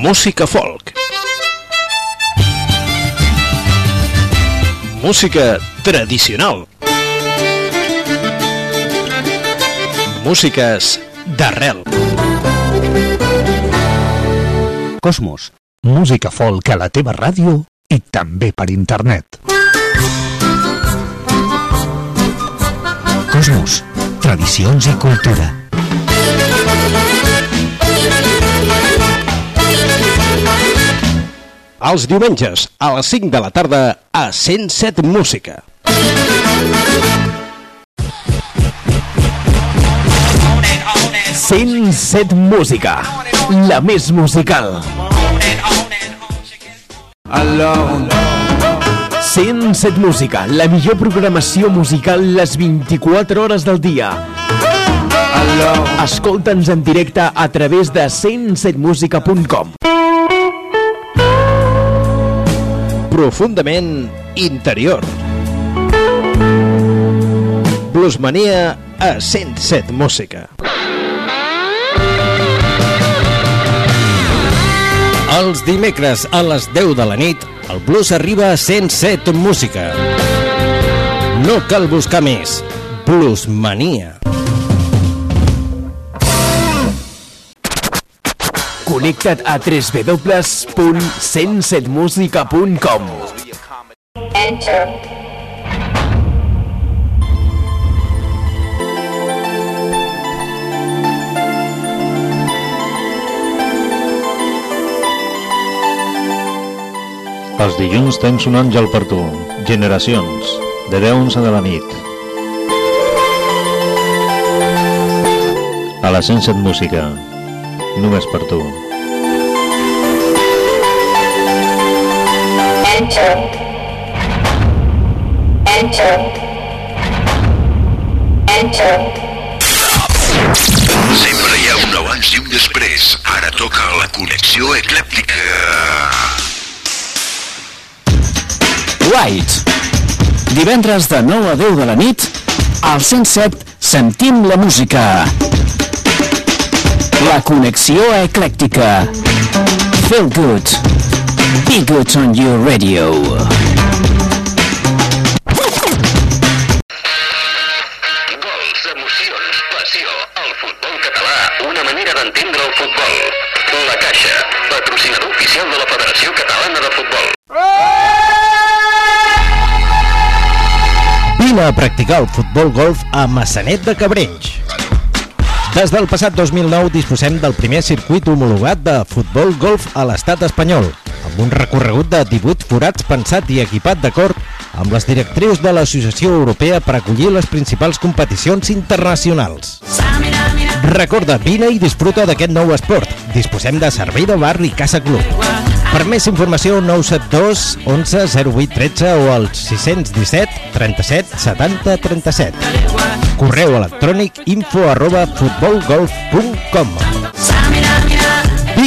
Música folk. Música tradicional. Músiques d'arrel. Cosmos, música folk a la teva ràdio i també per internet. Cosmos, tradicions i cultura. Els diumenges, a les 5 de la tarda, a 107 Música. Cent set Música, la més musical. Alone. 107 Música, la millor programació musical les 24 hores del dia. Escolta'ns en directe a través de 107musica.com. Profundament interior. Bluesmania a 107 Música. Els dimecres a les 10 de la nit, el blues arriba a 107 Música. No cal buscar més. Bluesmania. Connecta't a www.107musica.com Els dilluns tens un àngel per tu. Generacions, de 10 a 11 de la nit. A la 107 Música, només per tu. Sempre hi ha un abans i un després. Ara toca la connexió eclèptica. White. Divendres de 9 a 10 de la nit, al 107 sentim la música. La connexió eclèctica. Feel good. Be good on your radio. Gols, emocions, passió. El futbol català, una manera d'entendre el futbol. La Caixa, patrocinador oficial de la Federació Catalana de Futbol. Vine a practicar el futbol golf a Massanet de Cabrenys. Des del passat 2009 disposem del primer circuit homologat de futbol golf a l'estat espanyol, amb un recorregut de 18 forats pensat i equipat d'acord amb les directrius de l'Associació Europea per acollir les principals competicions internacionals. Recorda, vine i disfruta d'aquest nou esport. Disposem de servei de bar i casa club. Per més informació, 972 11 08 13 o al 617 37 70 37. Correu electrònic info arroba futbolgolf.com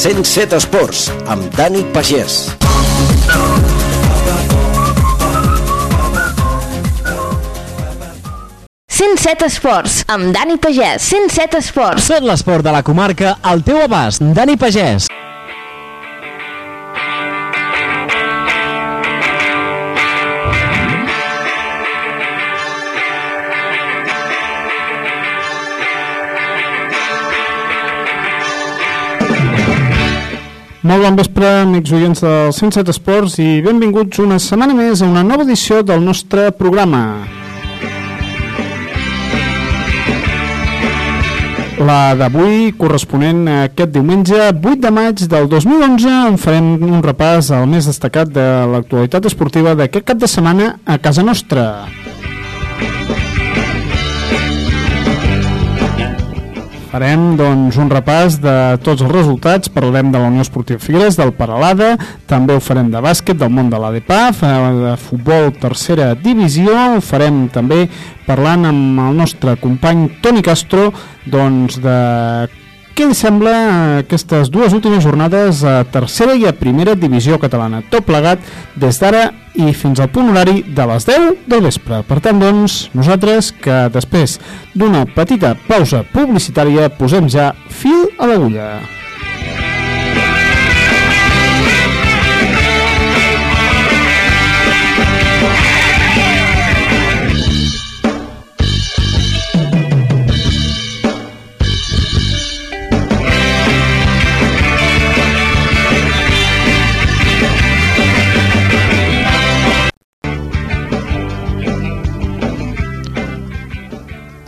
107 Esports, amb Dani Pagès. set Esports, amb Dani Pagès. 107 Esports. Tot l'esport de la comarca al teu abast. Dani Pagès. Molt bon vespre, amics oients del 107 Esports i benvinguts una setmana més a una nova edició del nostre programa. La d'avui, corresponent a aquest diumenge 8 de maig del 2011, en farem un repàs al més destacat de l'actualitat esportiva d'aquest cap de setmana a casa nostra. Farem doncs, un repàs de tots els resultats, parlarem de la Unió Esportiva Figueres, del Paralada, també ho farem de bàsquet, del món de l'ADPAF, de futbol tercera divisió, ho farem també parlant amb el nostre company Toni Castro doncs, de què li sembla aquestes dues últimes jornades a tercera i a primera divisió catalana? Tot plegat des d'ara i fins al punt horari de les 10 del vespre. Per tant, doncs, nosaltres que després d'una petita pausa publicitària posem ja fil a l'agulla.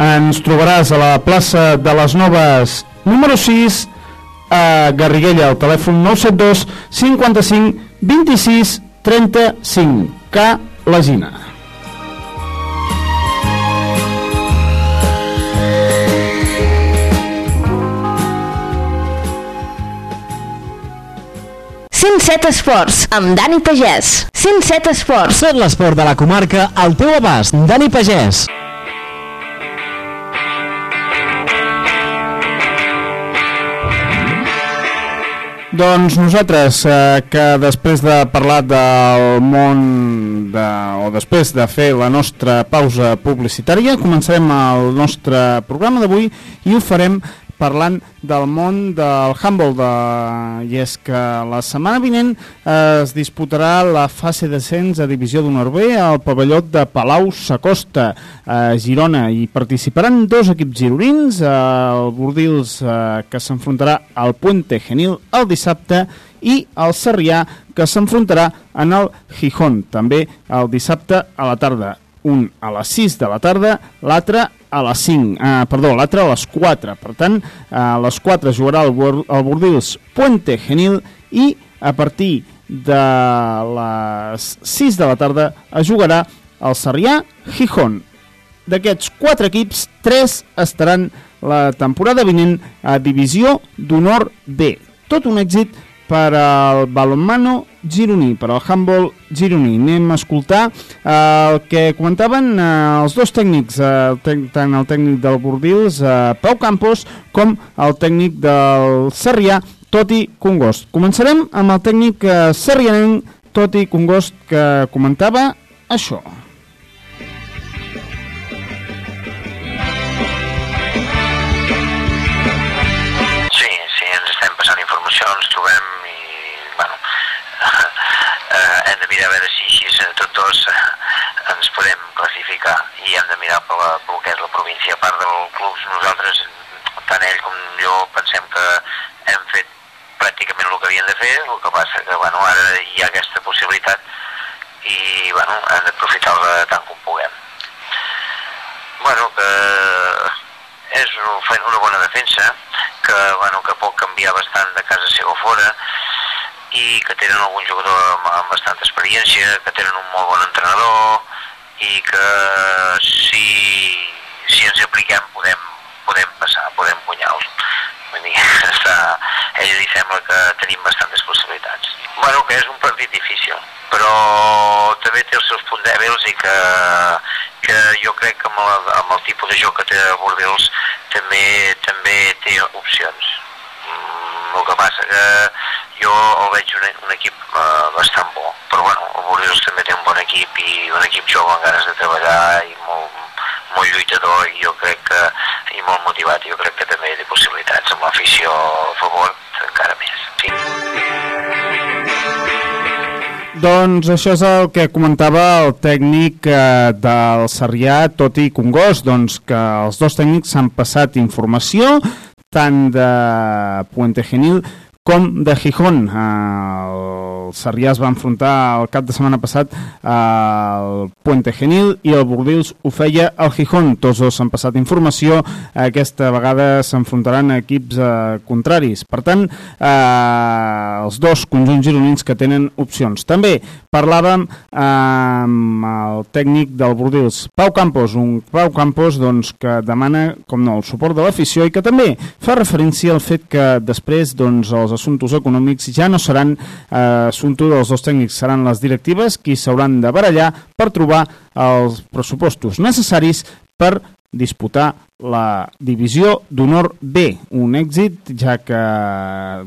Ens trobaràs a la plaça de les Noves número 6 a Garriguella, al telèfon 972 55 26 35 K Legina. set Esports, amb Dani Pagès. 107 Esports. Tot l'esport de la comarca al teu abast. Dani Pagès. Doncs nosaltres, eh, que després de parlar del món, de, o després de fer la nostra pausa publicitària, començarem el nostre programa d'avui i ho farem parlant del món del handball de... i és que la setmana vinent es disputarà la fase d'ascens a Divisió d'Honor B al pavelló de Palau Sacosta a Girona. I participaran dos equips gironins el Bordils eh, que s'enfrontarà al Puente Genil el dissabte i el Sarrià que s'enfrontarà en el Gijón també el dissabte a la tarda un a les 6 de la tarda, l'altre a les 5, eh, perdó, l'altre a les 4. Per tant, a les 4 jugarà el, el Bordils Puente Genil i a partir de les 6 de la tarda es jugarà el Sarrià Gijón. D'aquests quatre equips, tres estaran la temporada vinent a Divisió d'Honor B. Tot un èxit per al balonmano gironí, per al handball gironí. Anem a escoltar eh, el que comentaven eh, els dos tècnics, eh, tant el tècnic del Bordils, eh, Pau Campos, com el tècnic del Sarrià, Toti Congost. Començarem amb el tècnic eh, Toti Congost, que comentava això. Mirar a veure si així eh, tots dos eh, ens podem classificar i hem de mirar per, la, per el que és la província. A part del club, nosaltres, tant ell com jo, pensem que hem fet pràcticament el que havíem de fer, el que passa que, bueno, ara hi ha aquesta possibilitat i, bueno, hem d'aprofitar-la tant com puguem. Bueno, que és una bona defensa, que, bueno, que pot canviar bastant de casa seva fora, i que tenen algun jugador amb, amb bastanta experiència, que tenen un molt bon entrenador, i que si, si ens apliquem podem, podem passar, podem guanyar-los. Vull dir, està, ell li sembla que tenim bastantes possibilitats. Bueno, que és un partit difícil, però també té els seus punts dèbils i que, que jo crec que amb el, amb el tipus de joc que té el Bordils també, també té opcions. El que passa que jo el veig un, un equip eh, bastant bo, però bueno, el Bordils també té un bon equip i un equip jove amb ganes de treballar i molt, molt lluitador i jo crec que i molt motivat, jo crec que també té possibilitats amb l'afició a favor encara més. Sí. Doncs això és el que comentava el tècnic eh, del Sarrià, Toti Congost, doncs que els dos tècnics s'han passat informació tant de Puente Genil com de Gijón. Eh, Sarrià es va enfrontar el cap de setmana passat al Puente Genil i el Bordils ho feia al Gijón. Tots dos s'han passat informació. Aquesta vegada s'enfrontaran a equips eh, contraris. Per tant, eh, els dos conjunts gironins que tenen opcions. També parlàvem eh, amb el tècnic del Bordils, Pau Campos, un Pau Campos doncs, que demana, com no, el suport de l'afició i que també fa referència al fet que després doncs, els assumptes econòmics ja no seran eh, assumpte dels dos tècnics, seran les directives qui s'hauran de barallar per trobar els pressupostos necessaris per disputar la divisió d'honor B, un èxit ja que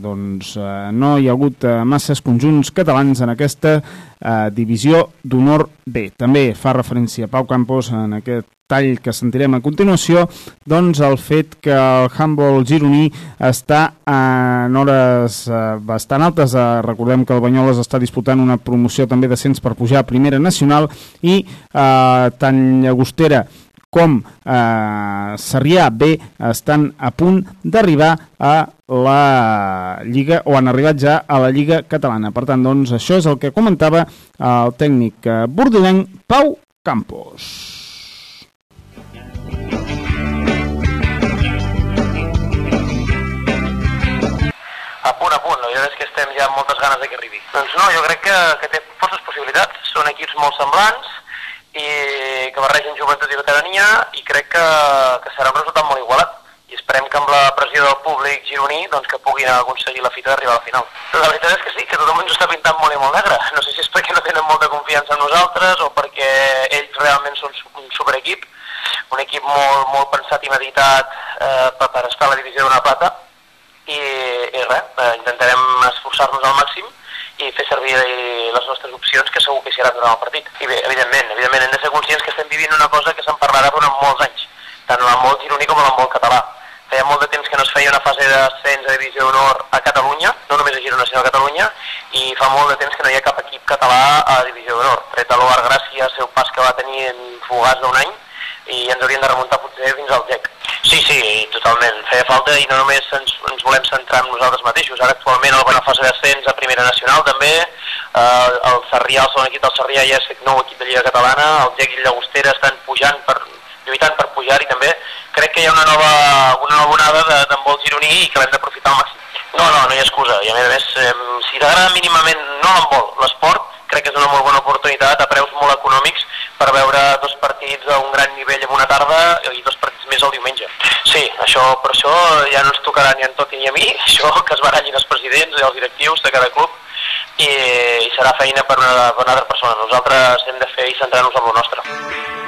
doncs, eh, no hi ha hagut eh, masses conjunts catalans en aquesta eh, divisió d'honor B. També fa referència Pau Campos en aquest tall que sentirem a continuació, doncs el fet que el handball gironí està en hores eh, bastant altes. Recordem que el Banyoles està disputant una promoció també d'ascens per pujar a primera nacional i eh, tant Llagostera eh, Sarrià B estan a punt d'arribar a la Lliga, o han arribat ja a la Lliga Catalana. Per tant, doncs, això és el que comentava el tècnic eh, bordelenc Pau Campos. A punt a punt, la veritat és que estem ja amb moltes ganes de que arribi. Doncs no, jo crec que, que té forces possibilitats, són equips molt semblants i que barregen joventut i veterania i crec que, que serà un resultat molt igualat i esperem que amb la pressió del públic gironí doncs, que puguin aconseguir la fita d'arribar a la final. Però la veritat és que sí, que tothom ens està pintant molt i molt negre. No sé si és perquè no tenen molta confiança en nosaltres o perquè ells realment són un superequip, un equip molt, molt pensat i meditat eh, per, per estar a la divisió d'una plata i, i res, eh, intentarem esforçar-nos al màxim i fer servir les nostres opcions que segur que hi seran durant el partit. I bé, evidentment, evidentment hem de ser conscients que estem vivint una cosa que se'n parlarà durant molts anys, tant en l'handbol gironí com en l'handbol català. Feia molt de temps que no es feia una fase d'ascens a divisió d'honor a Catalunya, no només a Girona sinó a Catalunya, i fa molt de temps que no hi ha cap equip català a divisió d'honor. Tret a l'Ovar Gràcia, el seu pas que va tenir en fugaz d'un any, i ens hauríem de remuntar potser fins al GEC. Sí, sí, totalment. Feia falta i no només ens, ens volem centrar en nosaltres mateixos. Ara actualment a la bona fase d'ascens a Primera Nacional també, eh, el Sarrià, el segon equip del Sarrià ja és nou equip de Lliga Catalana, el Gec i Llagostera estan pujant per, lluitant per pujar-hi també. Crec que hi ha una nova, una nova onada de- d'handbol gironí i que l'hem d'aprofitar al màxim. No, no, no hi ha excusa. I a més a més, eh, si t'agrada mínimament, no l'handbol, l'esport, crec que és una molt bona oportunitat a preus molt econòmics per veure dos partits a un gran nivell en una tarda i dos partits més el diumenge. Sí, això, per això ja no ens tocarà ni a en Toti ni a mi, això que es barallin els presidents i els directius de cada club i, i serà feina per una, per una altra persona. Nosaltres hem de fer i centrar-nos en el nostre.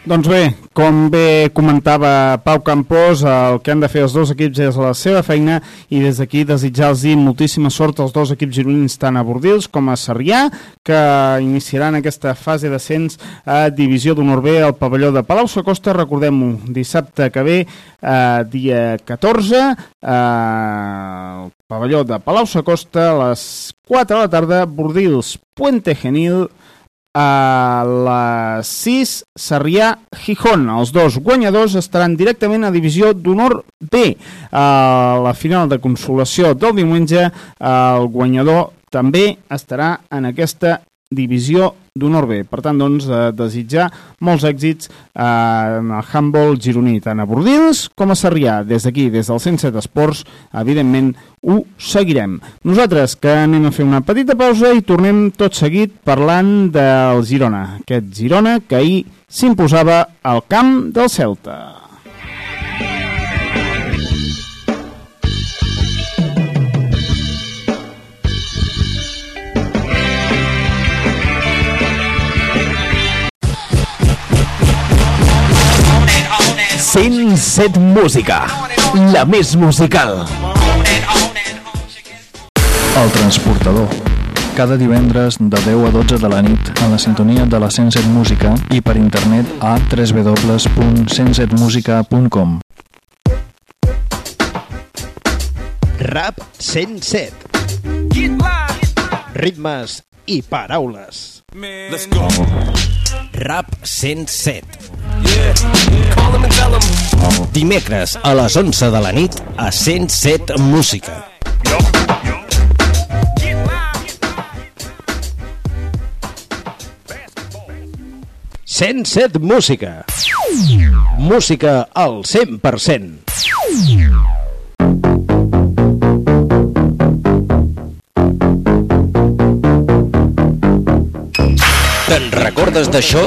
Doncs bé, com bé comentava Pau Campós, el que han de fer els dos equips és la seva feina i des d'aquí desitjar-los moltíssima sort als dos equips gironins tant a Bordils com a Sarrià, que iniciaran aquesta fase d'ascens a Divisió d'Honor B al pavelló de Palau Sacosta, recordem-ho, dissabte que ve, eh, dia 14, eh, al pavelló de Palau Sacosta a les 4 de la tarda, Bordils, Puente Genil, a les 6, Sarrià, Gijón. Els dos guanyadors estaran directament a Divisió d'Honor B. A la final de consolació del diumenge, el guanyador també estarà en aquesta divisió d'honor B. Per tant, doncs, eh, desitjar molts èxits eh, en el handball gironí, tant a Bordils com a Sarrià. Des d'aquí, des del 107 Esports, evidentment, ho seguirem. Nosaltres, que anem a fer una petita pausa i tornem tot seguit parlant del Girona. Aquest Girona que ahir s'imposava al camp del Celta. Cent set Música, la més musical. El Transportador. Cada divendres de 10 a 12 de la nit a la sintonia de la 107 Música i per internet a www.107musica.com Rap 107. Ritmes i paraules. Let's go. Rap 107. Dimecres a les 11 de la nit a 107 Música. Cent set música. Música al 100%. Te'n recordes d'això?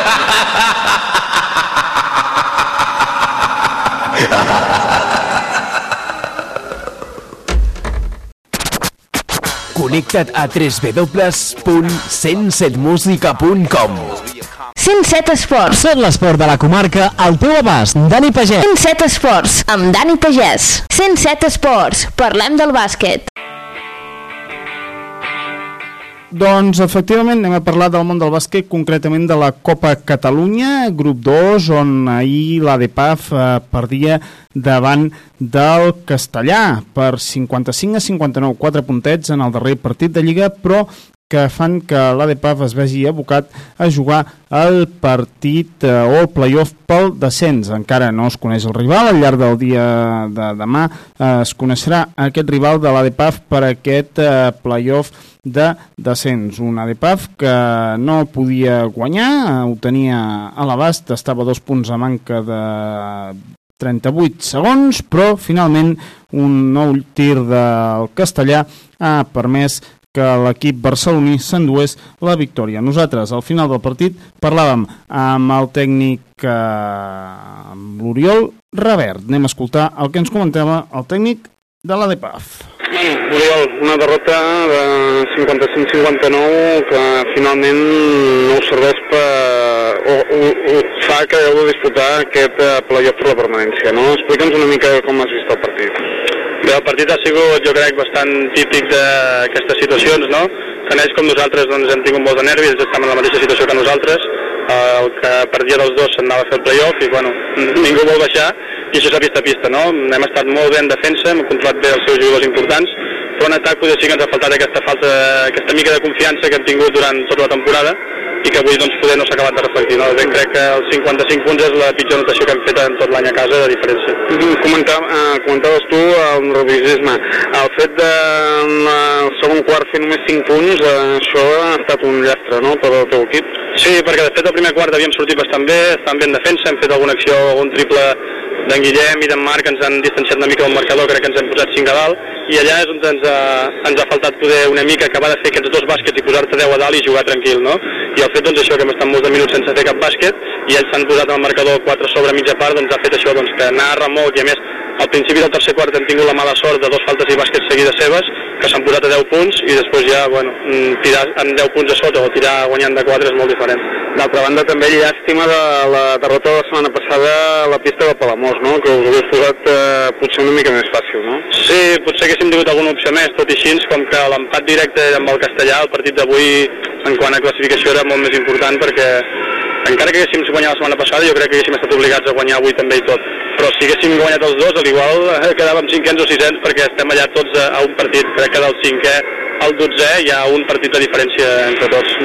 Connecta't a www.107musica.com 107 Esports. Tot l'esport de la comarca al teu abast. Dani Pagès. 107 Esports, amb Dani Pagès. 107 Esports, parlem del bàsquet. Doncs efectivament anem a parlar del món del bàsquet, concretament de la Copa Catalunya, grup 2, on ahir l'ADPAF eh, perdia davant del Castellà per 55 a 59, 4 puntets en el darrer partit de Lliga, però que fan que l'ADPAF es vegi abocat a jugar el partit eh, o el playoff pel descens. Encara no es coneix el rival, al llarg del dia de demà eh, es coneixerà aquest rival de l'ADPAF per aquest eh, playoff de descens. Un ADPAF que no podia guanyar, eh, ho tenia a l'abast, estava a dos punts a manca de 38 segons, però finalment un nou tir del castellà ha permès que l'equip barceloní s'endués la victòria. Nosaltres, al final del partit, parlàvem amb el tècnic, eh, l'Oriol Revert. Anem a escoltar el que ens comentava el tècnic de l'ADPAF. Bueno, Oriol, una derrota de 55-59 que finalment no serveix per... o, o, o fa que heu de disputar aquest eh, playoff per la permanència, no? Explica'ns una mica com has vist el partit. Bé, el partit ha sigut, jo crec, bastant típic d'aquestes situacions, no? tant ells com nosaltres doncs, hem tingut molts de nervis, estan en la mateixa situació que nosaltres, el que perdia dels dos se'n anava a fer el playoff i bueno, ningú vol baixar i això s'ha vist a pista, no? Hem estat molt bé en defensa, hem controlat bé els seus jugadors importants, però en atac potser sí que ens ha faltat aquesta falta, aquesta mica de confiança que hem tingut durant tota la temporada i que avui doncs, poder no s'ha acabat de reflectir. No? Ben, crec que els 55 punts és la pitjor notació que hem fet en tot l'any a casa de diferència. Comentar, eh, comentaves tu el nerviosisme. El fet de el segon quart fer només 5 punts, eh, això ha estat un llastre no, per al teu equip? Sí, perquè de fet el primer quart havíem sortit bastant bé, estan bé en defensa, hem fet alguna acció, algun triple d'en Guillem i d'en Marc ens han distanciat una mica del marcador, crec que ens hem posat 5 a dalt, i allà és on ens ha, ens ha faltat poder una mica acabar de fer aquests dos bàsquets i posar-te 10 a dalt i jugar tranquil, no? I fet doncs això que hem estat molts de minuts sense fer cap bàsquet i ells s'han posat al marcador 4 sobre mitja part, doncs ha fet això doncs, que anar a remolc i a més al principi del tercer quart hem tingut la mala sort de dos faltes i bàsquets seguides seves que s'han posat a 10 punts i després ja, bueno, mm, tirar en 10 punts a sota o tirar guanyant de 4 és molt diferent. D'altra banda, també llàstima de la derrota de la setmana passada a la pista de Palamós, no? que us hagués posat eh, potser una mica més fàcil, no? Sí, potser haguéssim tingut alguna opció més, tot i així, com que l'empat directe amb el castellà, el partit d'avui, en quant a classificació, era molt més important perquè encara que haguéssim guanyat la setmana passada, jo crec que haguéssim estat obligats a guanyar avui també i tot. Però si haguéssim guanyat els dos, a l'igual eh, quedàvem cinquens o sisens perquè estem allà tots a, a un partit. Crec que del cinquè al dotzè hi ha un partit de diferència entre tots.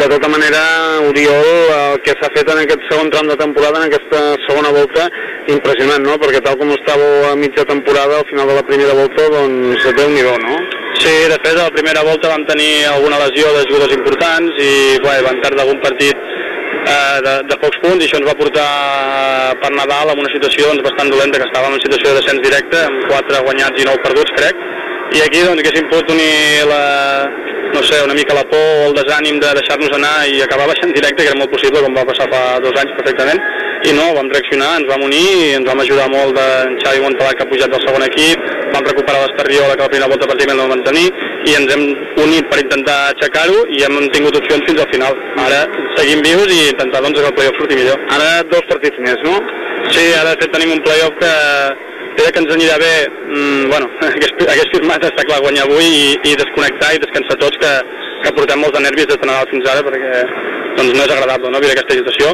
De tota manera, Oriol, el que s'ha fet en aquest segon tram de temporada, en aquesta segona volta, impressionant, no? Perquè tal com estàveu a mitja temporada, al final de la primera volta, doncs déu nhi no? Sí, de fet, a la primera volta vam tenir alguna lesió de jugadors importants i bé, vam perdre algun partit eh, de, de pocs punts i això ens va portar per Nadal en una situació doncs, bastant dolenta, que estàvem en situació de descens directe, amb 4 guanyats i 9 perduts, crec, i aquí doncs, haguéssim pogut unir la, no sé, una mica la por o el desànim de deixar-nos anar i acabar baixant directe, que era molt possible, com va passar fa dos anys perfectament, i no, vam reaccionar, ens vam unir i ens vam ajudar molt d'en Xavi Montalat que ha pujat del segon equip, vam recuperar l'Estarriola que la primera volta pràcticament no van tenir i ens hem unit per intentar aixecar-ho i hem tingut opcions fins al final. Ara seguim vius i intentar doncs, que el playoff surti millor. Ara dos partits més, no? Sí, ara de fet tenim un playoff que era que ens anirà bé, mm, bueno, hagués, hagués firmat, està clar, guanyar avui i, i desconnectar i descansar tots, que, que portem molts de nervis des de Nadal fins ara, perquè doncs, no és agradable no, viure aquesta situació.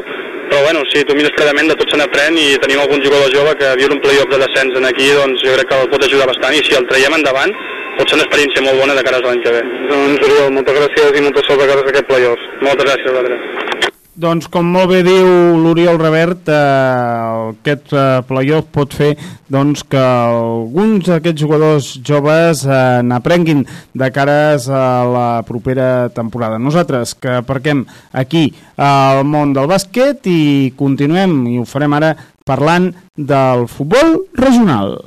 Però bueno, si tu mires fredament, de tot se n'aprèn i tenim algun jugador jove que viure un playoff de descens en aquí, doncs jo crec que el pot ajudar bastant i si el traiem endavant pot ser una experiència molt bona de cara a l'any que ve. Doncs Oriol, moltes gràcies i molta sort de cara a aquest playoff. Moltes gràcies a vosaltres. Doncs com molt bé diu l'Oriol Revert, eh, aquest eh, playoff pot fer doncs, que alguns d'aquests jugadors joves eh, n'aprenguin de cares a la propera temporada. Nosaltres que aparquem aquí al món del bàsquet i continuem, i ho farem ara parlant del futbol regional.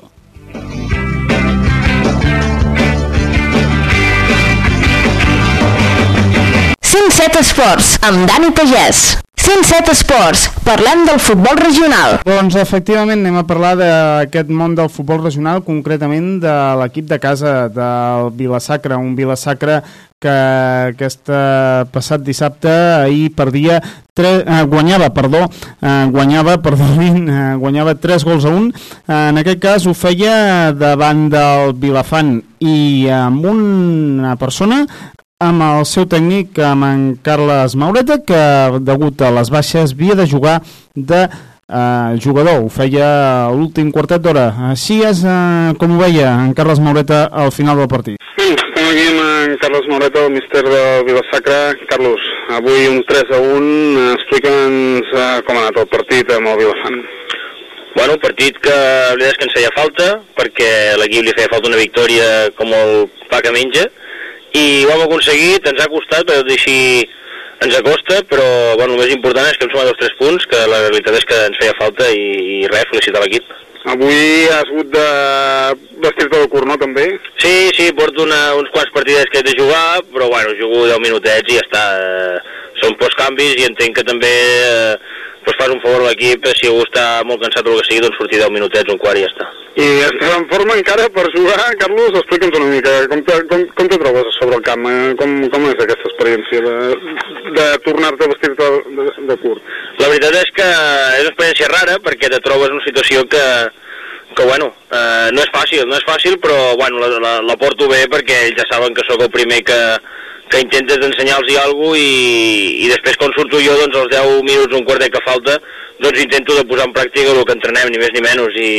107 Esports, amb Dani Pagès. 107 Esports, parlem del futbol regional. Doncs efectivament anem a parlar d'aquest món del futbol regional, concretament de l'equip de casa del Vilasacre, un Vilasacre que aquest passat dissabte ahir perdia tre, eh, guanyava, perdó, eh, guanyava, perdonin, eh, guanyava 3 gols a 1. Eh, en aquest cas ho feia davant del Vilafant i amb una persona amb el seu tècnic, amb en Carles Maureta, que degut a les baixes havia de jugar de eh, jugador, ho feia l'últim quartet d'hora. Així és eh, com ho veia en Carles Maureta al final del partit. Sí, estem aquí amb en Carles Maureta, el míster de Vilasacra. Carlos, avui un 3 a 1, explica'ns eh, com ha anat el partit amb el Vilafant. Bueno, un partit que la veritat és que ens feia falta, perquè l'equip li feia falta una victòria com el pa que menja, i ho hem aconseguit, ens ha costat, però així ens acosta, però bueno, el més important és que hem sumat els tres punts, que la realitat és que ens feia falta i, i res, felicitar l'equip. Avui has hagut de vestir-te de curt, no, també? Sí, sí, porto una, uns quants partits que he de jugar, però bueno, jugo 10 minutets i ja està. Eh, són postcanvis i entenc que també eh, pues fas un favor a l'equip, si algú està molt cansat o el que sigui, doncs sortir 10 minutets, un quart i ja està. I estàs en forma encara per jugar, Carlos? Explica'ns una mica, com te, com, com te trobes sobre el camp? Eh? Com, com és aquesta experiència de, de tornar-te a vestir-te de, de curt? La veritat és que és una experiència rara perquè te trobes en una situació que, que bueno, eh, no és fàcil, no és fàcil, però bueno, la, la, la porto bé perquè ells ja saben que sóc el primer que, que intentes ensenyar-los alguna cosa i, i després quan surto jo, doncs als 10 minuts, un quartet que falta, doncs intento de posar en pràctica el que entrenem, ni més ni menys, i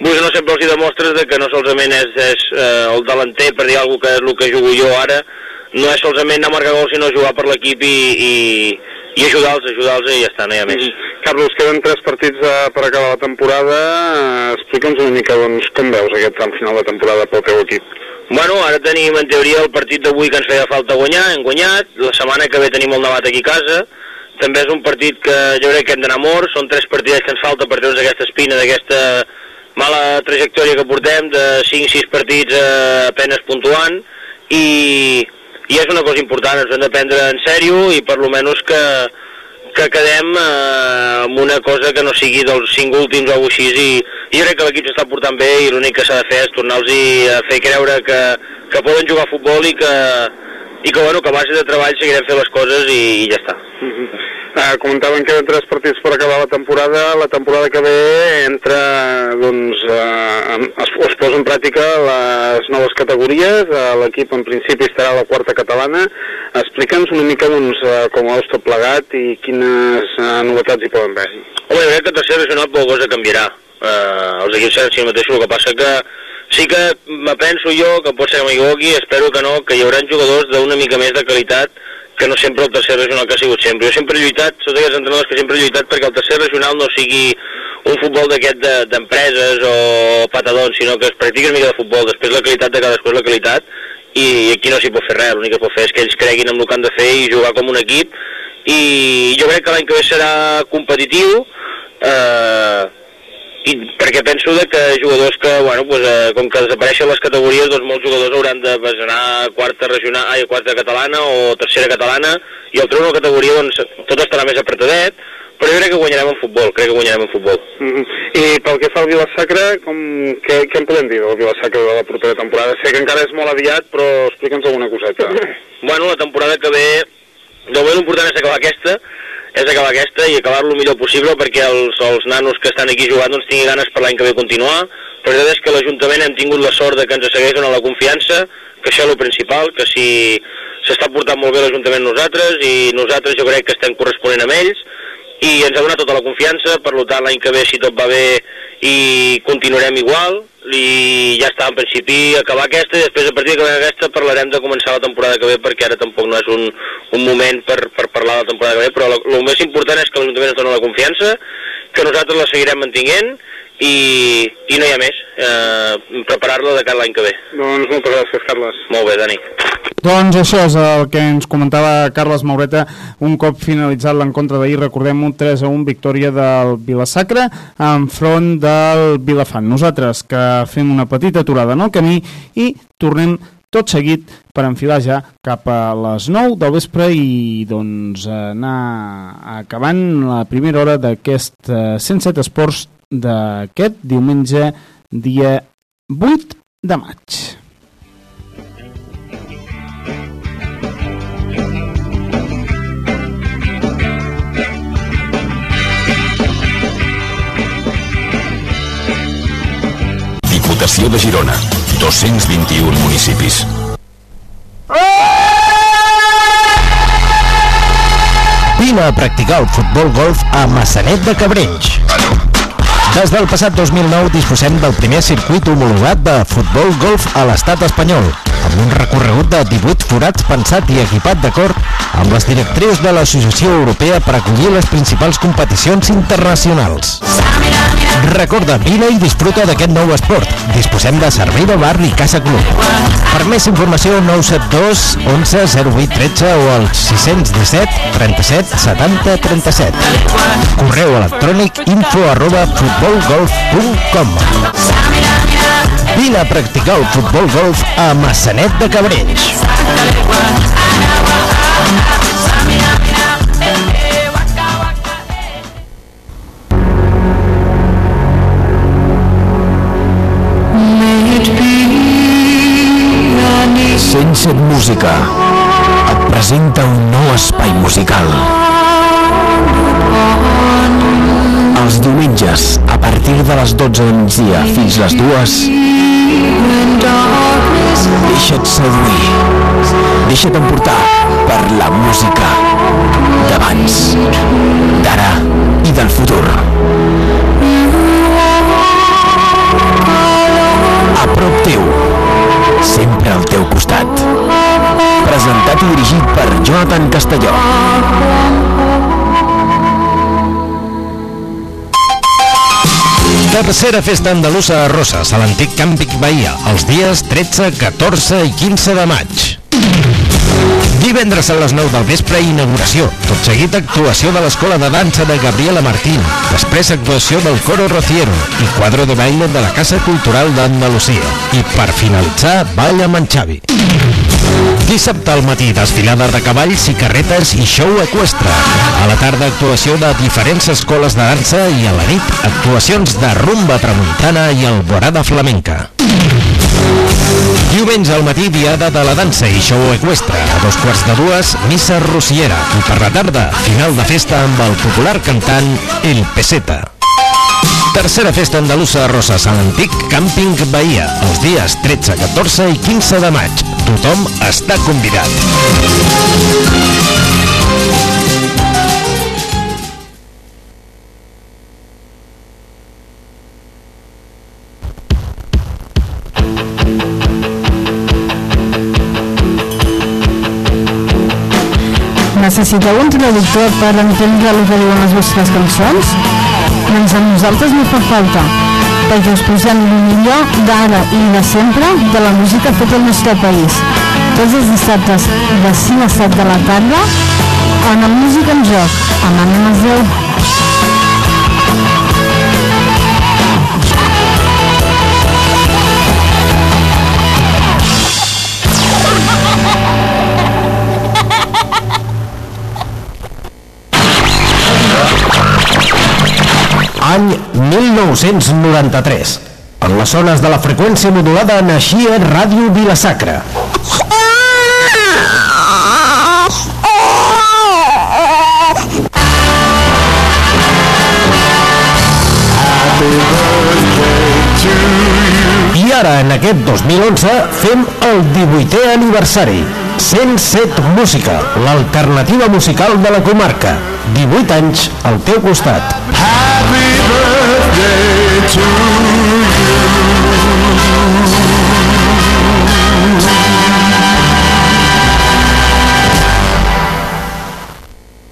Bruce no sempre els demostres de que no solament és, és eh, el delanter per dir alguna que és el que jugo jo ara, no és solament anar a marcar gols, sinó jugar per l'equip i, i, i ajudar-los, ajudar-los i ja està, no hi ha més. Mm. Carlos, queden tres partits eh, per acabar la temporada. Eh, Explica'ns una mica doncs, com veus aquest final de temporada pel teu equip. Bueno, ara tenim en teoria el partit d'avui que ens feia falta guanyar, hem guanyat, la setmana que ve tenim el debat aquí a casa, també és un partit que jo crec que hem d'anar mort, són tres partits que ens falta per treure'ns aquesta espina d'aquesta mala trajectòria que portem de 5-6 partits eh, apenes puntuant. I, i és una cosa important, ens hem de prendre en sèrio i per lo menys que, que quedem eh, amb una cosa que no sigui dels cinc últims o alguna així i, jo crec que l'equip s'està portant bé i l'únic que s'ha de fer és tornar-los a fer creure que, que poden jugar a futbol i que, i que, bueno, que a base de treball seguirem fent les coses i, i ja està. Uh, comentaven que queden tres partits per acabar la temporada. La temporada que ve entra, doncs, uh, es, es posa en pràctica les noves categories. Uh, L'equip en principi estarà a la quarta catalana. Explica'ns una mica doncs, uh, com ho veus tot plegat i quines uh, novetats hi poden haver. Home, jo crec que tercera regional poca cosa canviarà. Uh, els equips seran si mateixos, el que passa que sí que me penso jo que pot ser que m'equivoqui, espero que no, que hi haurà jugadors d'una mica més de qualitat que no sempre el tercer regional que ha sigut sempre. Jo sempre he lluitat, sóc d'aquests entrenadors que sempre he lluitat perquè el tercer regional no sigui un futbol d'aquest d'empreses de, o patadons, sinó que es practiqui una mica de futbol. Després la qualitat de cadascú és la qualitat i, aquí no s'hi pot fer res, l'únic que pot fer és que ells creguin en el que han de fer i jugar com un equip i jo crec que l'any que ve serà competitiu eh, i perquè penso de que jugadors que, bueno, pues, eh, com que desapareixen les categories, doncs molts jugadors hauran de pues, anar a quarta regional, ai, a quarta catalana o tercera catalana, i el treure una categoria, doncs, tot estarà més apretadet, però jo crec que guanyarem en futbol, crec que guanyarem en futbol. Mm -hmm. I pel que fa al Vilasacra, com, què, què en podem dir del Vilasacra de la propera temporada? Sé que encara és molt aviat, però explica'ns alguna coseta. bueno, la temporada que ve, de moment l'important és acabar aquesta, és acabar aquesta i acabar-lo millor possible perquè els, els nanos que estan aquí jugant doncs tinguin ganes per l'any que ve continuar. Però la és que l'Ajuntament hem tingut la sort de que ens segueix donant la confiança que això és el principal, que si s'està portant molt bé l'Ajuntament nosaltres i nosaltres jo crec que estem corresponent amb ells i ens ha donat tota la confiança, per tant l'any que ve si tot va bé i continuarem igual. I ja està, en principi acabar aquesta i després a partir d'acabar aquesta parlarem de començar la temporada que ve perquè ara tampoc no és un, un moment per, per parlar de la temporada que ve però el més important és que l'Ajuntament ens dona la confiança que nosaltres la seguirem mantinguent i, i no hi ha més. Eh, preparar-la de cada l'any que ve. Doncs moltes gràcies Carles. Molt bé Dani. Doncs això és el que ens comentava Carles Maureta un cop finalitzat l'encontre d'ahir, recordem-ho, 3 a 1 victòria del Vilasacre enfront del Vilafant. Nosaltres que fem una petita aturada en el camí i tornem tot seguit per enfilar ja cap a les 9 del vespre i doncs anar acabant la primera hora d'aquest 107 esports d'aquest diumenge dia 8 de maig. Diputació de Girona, 221 municipis. Vine a practicar el futbol golf a Massanet de Cabrenys. Des del passat 2009 disposem del primer circuit homologat de futbol golf a l'estat espanyol, amb un recorregut de 18 forats pensat i equipat d'acord amb les directrius de l'Associació Europea per acollir les principals competicions internacionals. Recorda, vine i disfruta d'aquest nou esport. Disposem de servei de bar i casa club. Per més informació 972 11 08 13 o al 617 37 70 37. Correu electrònic info arroba futbolgolf.com Vine a practicar el futbol golf a Massanet de Cabrenys. Sense música et presenta un nou espai musical. Els diumenges, a partir de les 12 del migdia fins les 2, deixa't seduir. Deixa't emportar per la música d'abans, d'ara i del futur. A prop teu, sempre al teu costat. Presentat i dirigit per Jonathan Castelló. Tercera festa andalusa a Roses, a l'antic Càmpic Bahia, els dies 13, 14 i 15 de maig. Divendres a les 9 del vespre, inauguració. Tot seguit, actuació de l'Escola de Dansa de Gabriela Martín. Després, actuació del Coro Rociero i quadro de baile de la Casa Cultural d'Andalusia. I per finalitzar, ball amb en Xavi. Dissabte al matí, desfilada de cavalls i carretes i show equestre. A la tarda, actuació de diferents escoles de dansa i a la nit, actuacions de rumba tramuntana i alborada flamenca. Diumenge al matí, diada de la dansa i show equestre. A dos quarts de dues, missa rociera. I per la tarda, final de festa amb el popular cantant El Peseta. Tercera festa andalusa a Roses a l'antic Càmping Bahia, els dies 13, 14 i 15 de maig. Tothom està convidat. Necessiteu un traductor per entendre el que diuen les vostres cançons? Doncs a nosaltres no fa falta, perquè us posem el millor d'ara i de sempre de la música a tot el nostre país. Tots els dissabtes de 5 a 7 de la tarda, on la música en joc, amb ànimes Déu. 1993. En les zones de la freqüència modulada naixia Ràdio Vilasacra. I ara, en aquest 2011, fem el 18è aniversari. 107 Música, l'alternativa musical de la comarca. 18 anys al teu costat.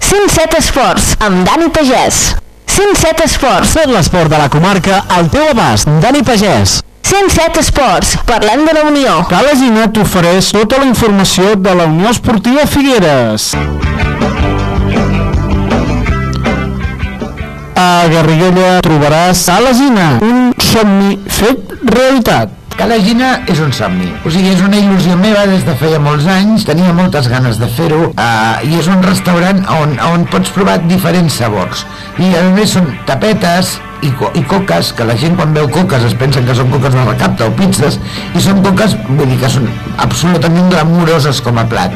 107 Esports, amb Dani Pagès. 107 Esports. Tot l'esport de la comarca al teu abast. Dani Pagès. 107 Esports, parlem de la Unió. Calesina t'ofereix tota la informació de la Unió Esportiva Figueres. A Garriguella trobaràs Calesina, un somni fet realitat. Calagina és un somni, o sigui, és una il·lusió meva des de feia molts anys, tenia moltes ganes de fer-ho, uh, i és un restaurant on, on pots provar diferents sabors. I a més són tapetes, i, co i coques, que la gent quan veu coques es pensen que són coques de recapta o pizzas, i són coques, vull dir que són absolutament glamuroses com a plat.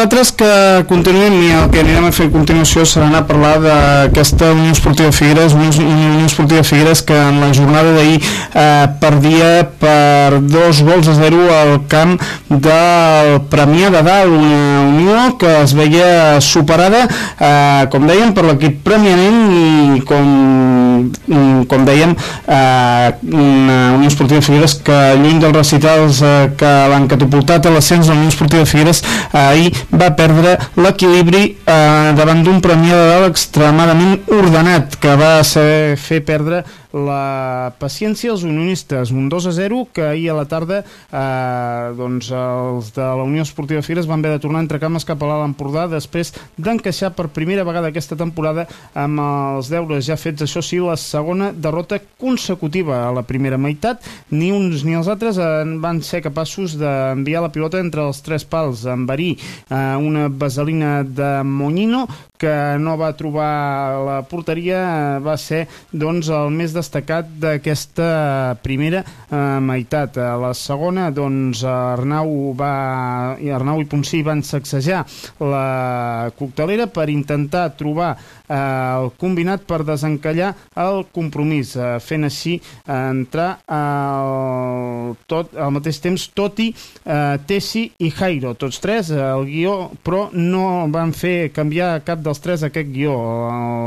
Nosaltres que continuem i el que anirem a fer a continuació serà anar a parlar d'aquesta Unió Esportiva Figueres, Unió Esportiva Figueres que en la jornada d'ahir eh, perdia per dos gols a zero al camp del Premià de Dalt, una Unió que es veia superada, eh, com dèiem, per l'equip premianent i com, com dèiem, eh, una Unió Esportiva Figueres que lluny dels recitals eh, que l'han catapultat a l'ascens de la Unió Esportiva Figueres eh, ahir va perdre l'equilibri eh, davant d'un Premià de Dalt extremadament ordenat que va ser fer perdre la paciència als unionistes, un 2 a 0 que ahir a la tarda eh, doncs els de la Unió Esportiva Figueres van haver de tornar entre cames cap a l'Alt Empordà després d'encaixar per primera vegada aquesta temporada amb els deures ja fets, això sí, la segona derrota consecutiva. A la primera meitat, ni uns ni els altres en van ser capaços d'enviar la pilota entre els tres pals, en Verí, eh, una vaselina de Moñino que no va trobar la porteria eh, va ser doncs el més destacat d'aquesta primera eh, meitat. A la segona doncs Arnau va Arnau i Ponsí van sacsejar la coctelera per intentar trobar el combinat per desencallar el compromís, eh, fent així eh, entrar al, tot, al mateix temps Toti, eh, Tessi i Jairo, tots tres eh, el guió, però no van fer canviar cap dels tres aquest guió.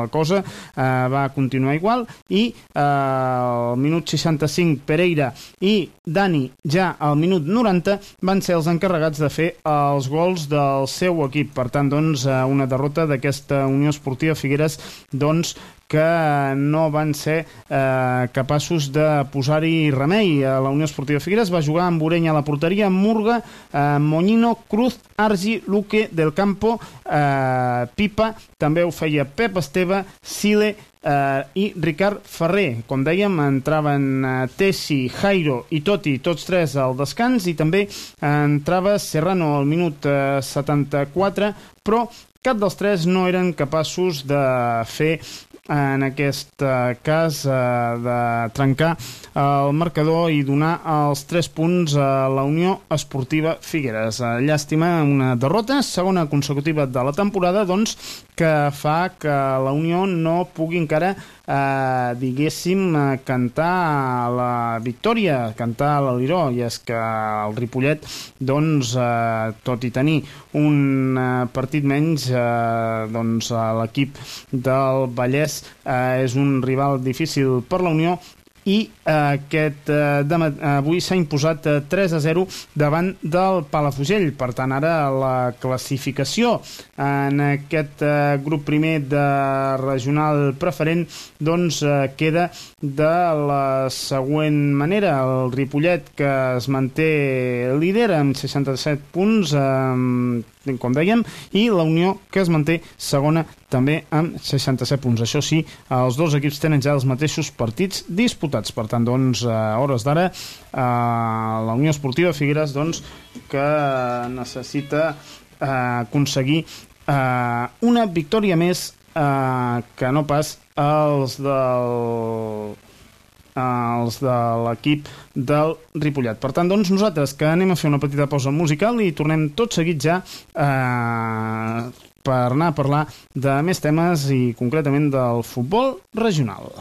La cosa eh, va continuar igual i eh, al minut 65 Pereira i Dani ja al minut 90 van ser els encarregats de fer els gols del seu equip. Per tant, doncs, eh, una derrota d'aquesta Unió Esportiva Figueres doncs, que no van ser eh, capaços de posar-hi remei. A la Unió Esportiva Figueres va jugar amb Orenya a la porteria, Murga, eh, Moñino, Cruz, Argi, Luque, Del Campo, eh, Pipa, també ho feia Pep Esteve, Sile, eh, i Ricard Ferrer. Com dèiem, entraven eh, Tessi, Jairo i Toti, tots tres al descans, i també eh, entrava Serrano al minut eh, 74, però cap dels tres no eren capaços de fer en aquest eh, cas eh, de trencar el marcador i donar els 3 punts a la Unió Esportiva Figueres. Eh, llàstima, una derrota, segona consecutiva de la temporada, doncs, que fa que la Unió no pugui encara, eh, diguéssim, eh, cantar la victòria, cantar l'Aliró, i és que el Ripollet, doncs, eh, tot i tenir un eh, partit menys, eh, doncs, l'equip del Vallès eh, és un rival difícil per la Unió i eh, aquest eh, de, avui s'ha imposat eh, 3 a 0 davant del Palafugell. Per tant, ara la classificació en aquest eh, grup primer de regional preferent doncs eh, queda de la següent manera. El Ripollet que es manté líder amb 67 punts eh, com dèiem, i la Unió que es manté segona també amb 67 punts. Això sí, els dos equips tenen ja els mateixos partits disputats. Per tant, doncs, a hores d'ara, eh, la Unió Esportiva Figueres, doncs, que necessita eh, aconseguir eh, una victòria més eh, que no pas els del els de l'equip del Ripollet. Per tant, doncs, nosaltres que anem a fer una petita pausa musical i tornem tot seguit ja eh, per anar a parlar de més temes i concretament del futbol regional.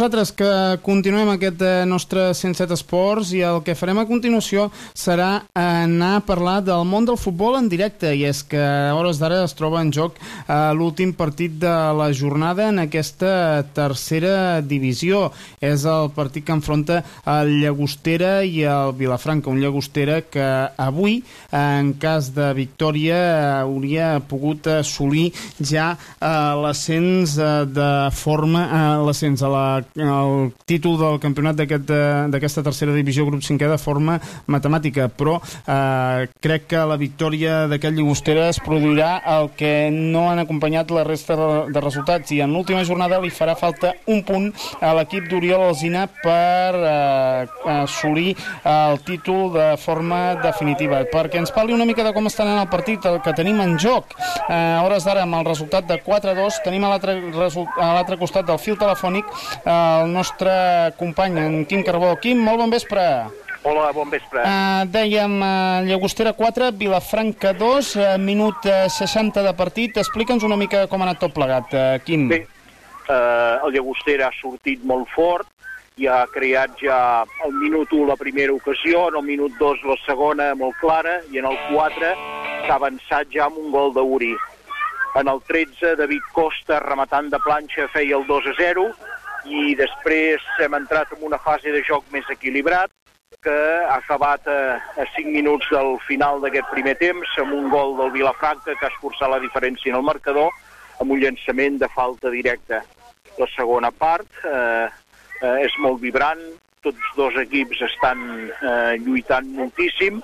Nosaltres que continuem aquest eh, nostre 107 Esports i el que farem a continuació serà anar a parlar del món del futbol en directe i és que a hores d'ara es troba en joc eh, l'últim partit de la jornada en aquesta tercera divisió. És el partit que enfronta el Llagostera i el Vilafranca, un Llagostera que avui, en cas de victòria, hauria pogut assolir ja eh, l'ascens eh, de forma, eh, l'ascens a la, al títol del campionat eh, d'aquesta tercera divisió grup 5 de forma matemàtica, però eh, crec que la victòria d'aquest Llagostera es produirà el que no han acompanyat la resta de, resultats i en l'última jornada li farà falta un punt a l'equip d'Oriol Alzina per eh, assolir el títol de forma definitiva. Perquè ens parli una mica de com està anant el partit, el que tenim en joc. Eh, a hores d'ara, amb el resultat de 4-2, tenim a l'altre costat del fil telefònic el nostre company, en Quim Carbó. Quim, molt bon vespre. Hola, bon vespre. Uh, dèiem uh, Llagostera 4, Vilafranca 2, uh, minut uh, 60 de partit. Explica'ns una mica com ha anat tot plegat, uh, Quim. Bé, eh, el Llagostera ha sortit molt fort i ha creat ja al minut 1 la primera ocasió, en el minut 2 la segona molt clara i en el 4 s'ha avançat ja amb un gol d'Uri. En el 13 David Costa rematant de planxa feia el 2 a 0 i després hem entrat en una fase de joc més equilibrat que ha acabat a, a 5 minuts del final d'aquest primer temps amb un gol del Vilafranca que ha escurçat la diferència en el marcador amb un llançament de falta directa. La segona part eh, eh, és molt vibrant, tots dos equips estan eh, lluitant moltíssim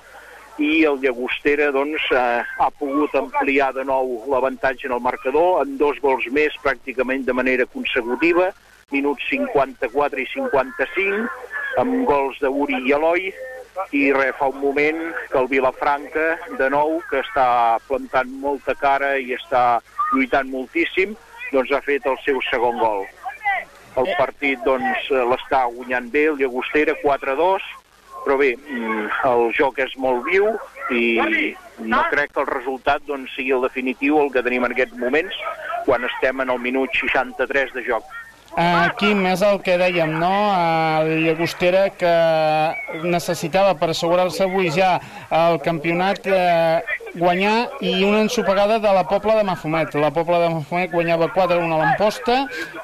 i el Llagostera doncs, eh, ha pogut ampliar de nou l'avantatge en el marcador amb dos gols més pràcticament de manera consecutiva, minuts 54 i 55, amb gols d'Uri i Eloi, i re, fa un moment que el Vilafranca, de nou, que està plantant molta cara i està lluitant moltíssim, doncs ha fet el seu segon gol. El partit doncs, l'està guanyant bé, el Llagostera 4-2, però bé, mm, el joc és molt viu i no crec que el resultat doncs, sigui el definitiu, el que tenim en aquests moments, quan estem en el minut 63 de joc. Uh, Quim, és el que dèiem, no? El Llagostera que necessitava per assegurar-se avui ja el campionat uh, guanyar i una ensopegada de la Pobla de Mafumet. La Pobla de Mafumet guanyava 4-1 a l'Amposta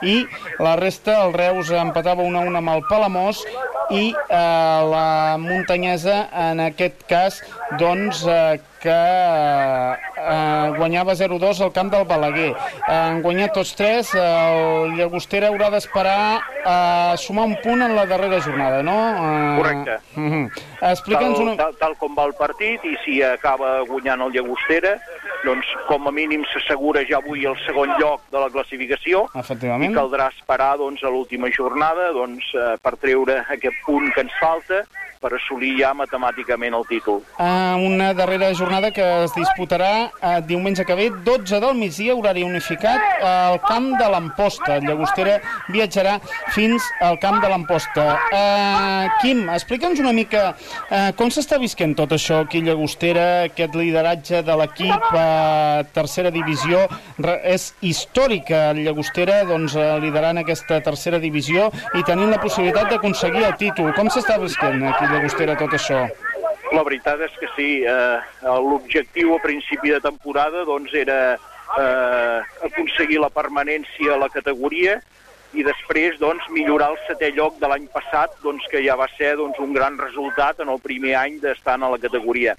i la resta, el Reus empatava 1-1 amb el Palamós i eh, la muntanyesa en aquest cas doncs eh, que eh, guanyava 0-2 al camp del Balaguer. Eh, han guanyat tots tres, el Llagostera haurà d'esperar a sumar un punt en la darrera jornada, no? Eh, Correcte. Uh -huh. Explica'ns tal, una... tal, tal com va el partit i si acaba guanyant el Llagostera doncs com a mínim s'assegura ja avui el segon lloc de la classificació Efectivament. i caldrà esperar doncs, a l'última jornada doncs, eh, per treure aquest punt que ens falta per assolir ja matemàticament el títol. a una darrera jornada que es disputarà eh, diumenge que ve, 12 del migdia, horari unificat, al camp de l'Amposta. Llagostera viatjarà fins al camp de l'Amposta. Eh, Quim, explica'ns una mica eh, com s'està visquent tot això aquí Llagostera, aquest lideratge de l'equip a tercera divisió. Re, és històrica Llagostera doncs, eh, liderant aquesta tercera divisió i tenint la possibilitat d'aconseguir el títol. Com s'està visquent aquí Llagostera tot això? La veritat és que sí, eh, l'objectiu a principi de temporada doncs, era eh, aconseguir la permanència a la categoria i després doncs, millorar el setè lloc de l'any passat, doncs, que ja va ser doncs, un gran resultat en el primer any d'estar a la categoria.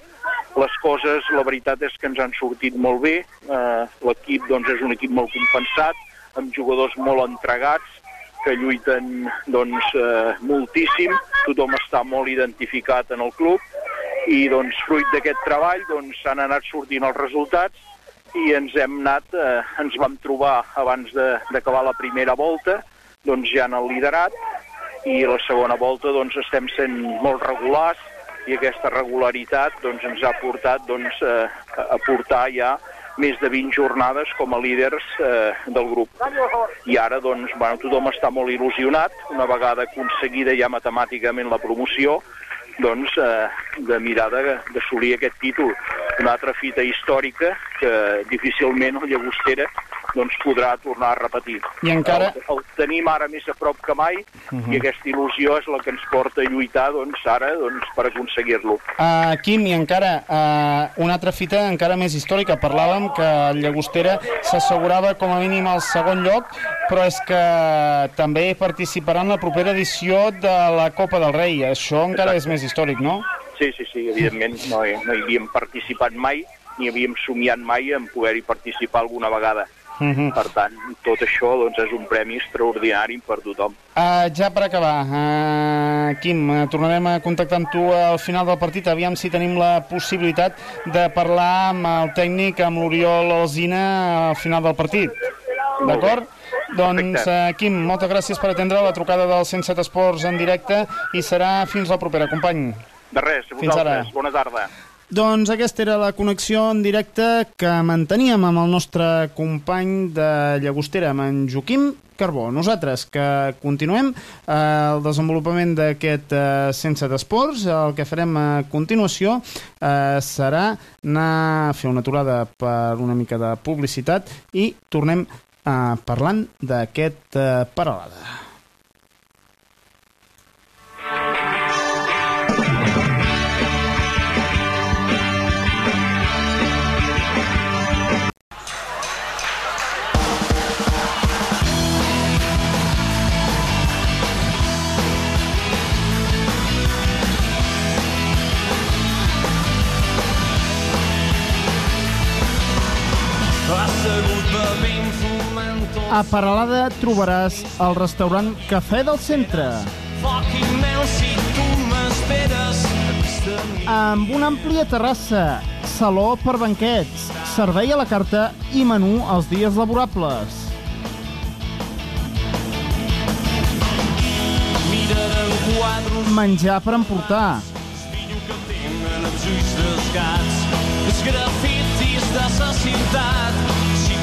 Les coses, la veritat és que ens han sortit molt bé, eh, l'equip doncs, és un equip molt compensat, amb jugadors molt entregats, que lluiten doncs, eh, moltíssim, tothom està molt identificat en el club, i doncs, fruit d'aquest treball doncs, han anat sortint els resultats i ens hem anat, eh, ens vam trobar abans d'acabar la primera volta, doncs ja en el liderat, i la segona volta doncs, estem sent molt regulars i aquesta regularitat doncs, ens ha portat doncs, eh, a portar ja més de 20 jornades com a líders eh, del grup. I ara doncs, bueno, tothom està molt il·lusionat, una vegada aconseguida ja matemàticament la promoció, doncs, eh, de mirar de- d'assolir aquest títol. Una altra fita històrica que difícilment el Llagostera doncs, podrà tornar a repetir. I encara- El, el tenim ara més a prop que mai Mhm. i aquesta il·lusió és la que ens porta a lluitar doncs, ara doncs, per aconseguir-lo. Uh, Quim, i encara uh, una altra fita encara més històrica. Parlàvem que el Llagostera s'assegurava com a mínim el segon lloc, però és que també participarà en la propera edició de la Copa del Rei. Això encara és més històric, no? Sí, sí, sí, evidentment no, no hi havíem participat mai ni havíem somiat mai en poder-hi participar alguna vegada. Mhm. Per tant, tot això doncs, és un premi extraordinari per tothom. Uh, ja per acabar, uh, Quim, uh, tornarem a contactar amb tu al final del partit, aviam si tenim la possibilitat de parlar amb el tècnic, amb l'Oriol Alzina al final del partit. D'acord? Doncs, uh, Quim, moltes gràcies per atendre la trucada del 107 Esports en directe i serà fins la propera, company. De res, a Fins vosaltres. ara. Bona tarda. Doncs aquesta era la connexió en directe que manteníem amb el nostre company de Llagostera, amb en Joaquim Carbó. Nosaltres que continuem eh, el desenvolupament d'aquest eh, Sense d'Esports, el que farem a continuació eh, serà anar a fer una aturada per una mica de publicitat i tornem eh, parlant d'aquest eh. Assegut bevint fumant A Paralada trobaràs el restaurant Cafè del Centre. Amb una àmplia terrassa, saló per banquets, servei a la carta i menú els dies laborables. Menjar per emportar, els ulls dels gats Els grafitis de sa ciutat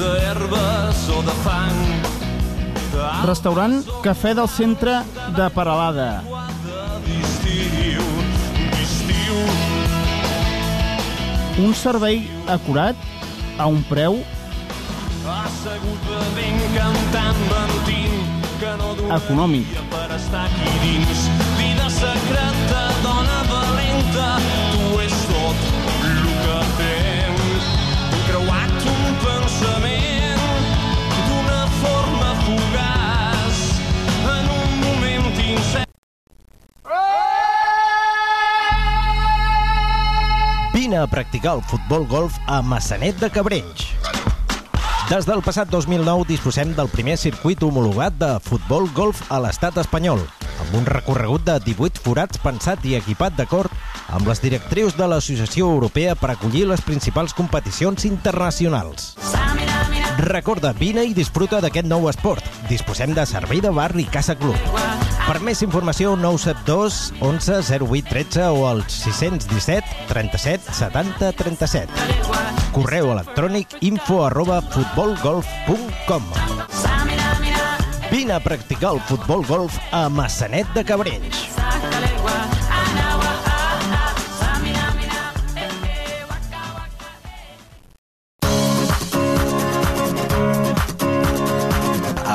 d'herbes o de fang Restaurant Cafè del Centre de Paralada. Un servei acurat a un preu assegut bevent cantant mentint que no Econòmic. per estar aquí dins vida secreta dona valenta Vine a practicar el futbol golf a Massanet de Cabrenys. Des del passat 2009 disposem del primer circuit homologat de futbol golf a l'estat espanyol, amb un recorregut de 18 forats pensat i equipat d'acord amb les directrius de l'Associació Europea per acollir les principals competicions internacionals. Recorda, vine i disfruta d'aquest nou esport. Disposem de servei de bar i casa club. Per més informació, 972 11 08 13 o al 617 37 70 37. Correu electrònic info arroba futbolgolf.com Vine a practicar el futbol golf a Massanet de Cabrenys.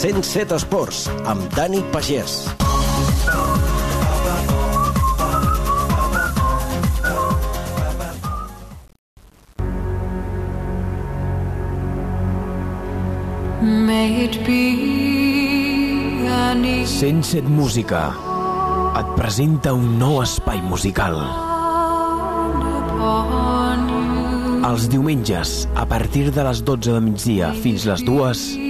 107 Esports, amb Dani Pagès. May it be an easy 107 Música et presenta un nou espai musical. Els diumenges, a partir de les 12 de migdia fins les 2, when darkness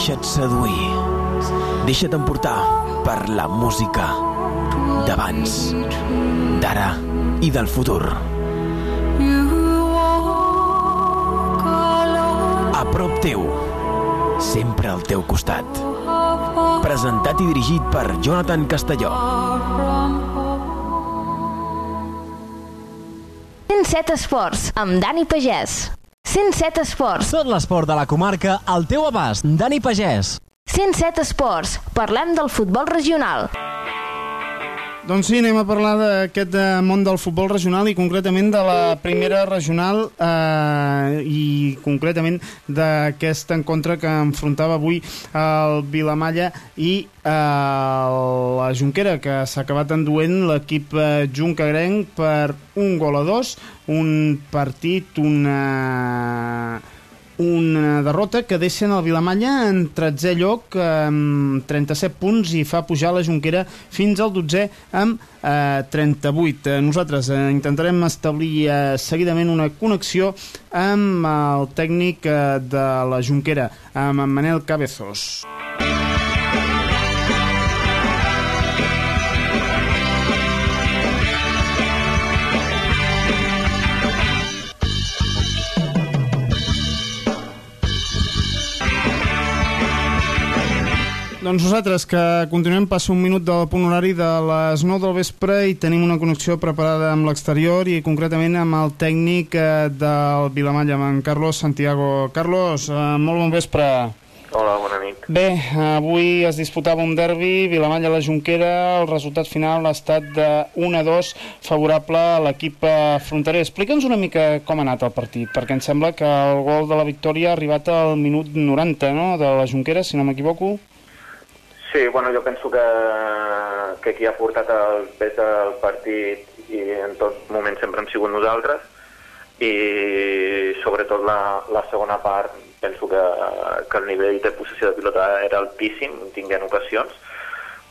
deixa't seduir. Deixa't emportar per la música d'abans, d'ara i del futur. A prop teu, sempre al teu costat. Presentat i dirigit per Jonathan Castelló. from 107 Esports, amb Dani Pagès. 107 Esports. Tot l'esport de la comarca al teu abast. Dani Pagès. 107 Esports. Parlem del futbol regional. Doncs sí, anem a parlar d'aquest eh, món del futbol regional i concretament de la primera regional eh, i concretament d'aquest encontre que enfrontava avui el Vilamalla i eh, la Junquera, que s'ha acabat enduent l'equip eh, juncagrenc per un gol a dos, un partit, una una derrota que deixen el Vilamalla en 13è lloc amb 37 punts i fa pujar la Junquera fins al 12è amb eh, 38. Eh, Nosaltres eh, intentarem establir eh, seguidament una connexió amb el tècnic eh, de la Junquera, amb en Manel Cabezos. Doncs nosaltres, que continuem, passa un minut del punt horari de les 9 del vespre i tenim una connexió preparada amb l'exterior i concretament amb el tècnic eh, del Vilamalla, amb en Carlos Santiago. Carlos, eh, molt bon vespre. Hola, bona nit. Bé, avui es disputava un derbi, Vilamalla-la Junquera, el resultat final ha estat de 1-2 favorable a l'equip eh, fronterer. Explica'ns una mica com ha anat el partit, perquè em sembla que el gol de la victòria ha arribat al minut 90, no?, de la Junquera, si no m'equivoco. Sí, bueno, jo penso que, que qui ha portat el pes del partit i en tot moment sempre hem sigut nosaltres. I sobretot la, la segona part penso que, que el nivell de possessió de pilota era altíssim, tinguent ocasions,